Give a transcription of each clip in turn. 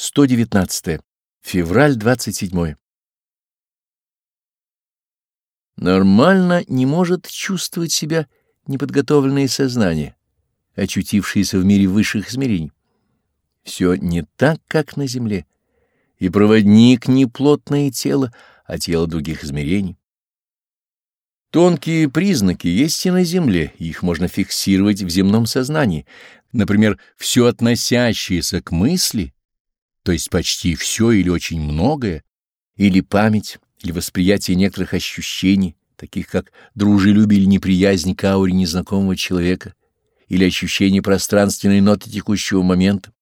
119. Февраль 27. Нормально не может чувствовать себя неподготовленное сознание, очутившееся в мире высших измерений. Все не так, как на Земле, и проводник не плотное тело, а тело других измерений. Тонкие признаки есть и на Земле, их можно фиксировать в земном сознании, например, все относящееся к мысли — то есть почти все или очень многое, или память, или восприятие некоторых ощущений, таких как дружелюбие или неприязнь к ауре незнакомого человека, или ощущение пространственной ноты текущего момента,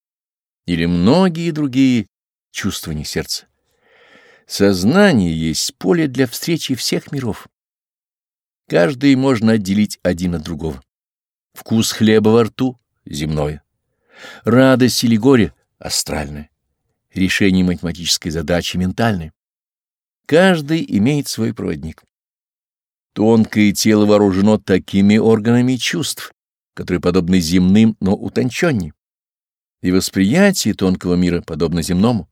или многие другие чувствования сердца. Сознание есть поле для встречи всех миров. Каждый можно отделить один от другого. Вкус хлеба во рту — земное. Радость или горе — астральное решение математической задачи ментальной. Каждый имеет свой проводник. Тонкое тело вооружено такими органами чувств, которые подобны земным, но утонченнее. И восприятие тонкого мира подобно земному.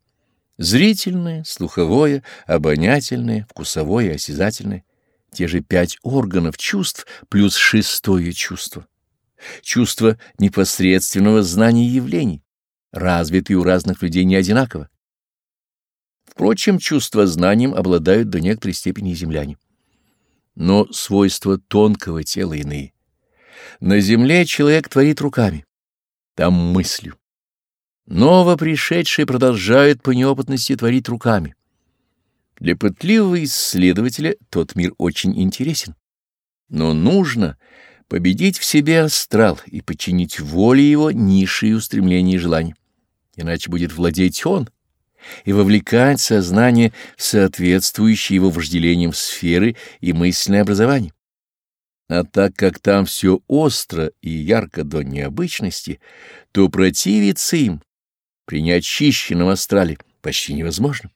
Зрительное, слуховое, обонятельное, вкусовое, осязательное. Те же пять органов чувств плюс шестое чувство. Чувство непосредственного знания явлений развиты у разных людей не одинаково. Впрочем, чувства знанием обладают до некоторой степени земляне. Но свойства тонкого тела иные. На земле человек творит руками, там мыслью. Новопришедшие продолжают по неопытности творить руками. Для пытливого исследователя тот мир очень интересен. Но нужно победить в себе астрал и подчинить воле его низшие устремления и желания иначе будет владеть он и вовлекать сознание в соответствующие его вожделениям сферы и мысленное образование. А так как там все остро и ярко до необычности, то противиться им при неочищенном астрале почти невозможно.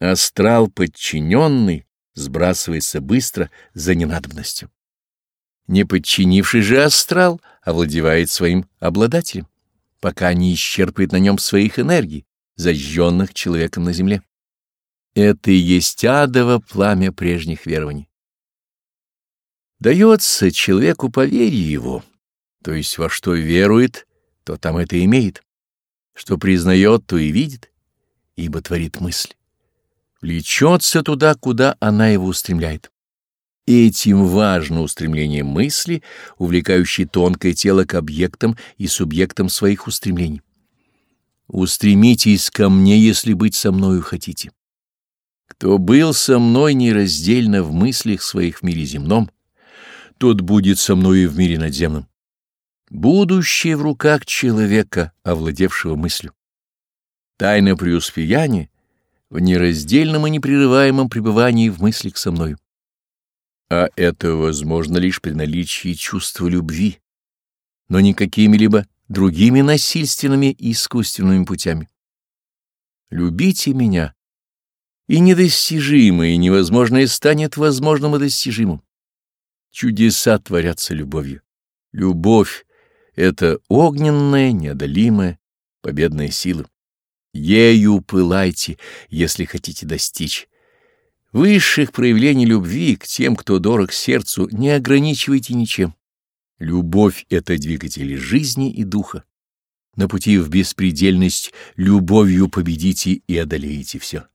Астрал подчиненный сбрасывается быстро за ненадобностью. Не подчинивший же астрал овладевает своим обладателем пока не исчерпает на нем своих энергий, зажженных человеком на земле. Это и есть адово пламя прежних верований. Дается человеку по вере его, то есть во что верует, то там это имеет, что признает, то и видит, ибо творит мысль. Влечется туда, куда она его устремляет. Этим важно устремление мысли, увлекающей тонкое тело к объектам и субъектам своих устремлений. Устремитесь ко мне, если быть со мною хотите. Кто был со мной нераздельно в мыслях своих в мире земном, тот будет со мною и в мире надземном. Будущее в руках человека, овладевшего мыслью. Тайна преуспеяния в нераздельном и непрерываемом пребывании в мыслях со мною а это возможно лишь при наличии чувства любви, но не какими-либо другими насильственными и искусственными путями. Любите меня, и недостижимое и невозможное станет возможным и достижимым. Чудеса творятся любовью. Любовь — это огненная, неодолимая, победная сила. Ею пылайте, если хотите достичь Высших проявлений любви к тем, кто дорог сердцу, не ограничивайте ничем. Любовь — это двигатель жизни и духа. На пути в беспредельность любовью победите и одолеете все.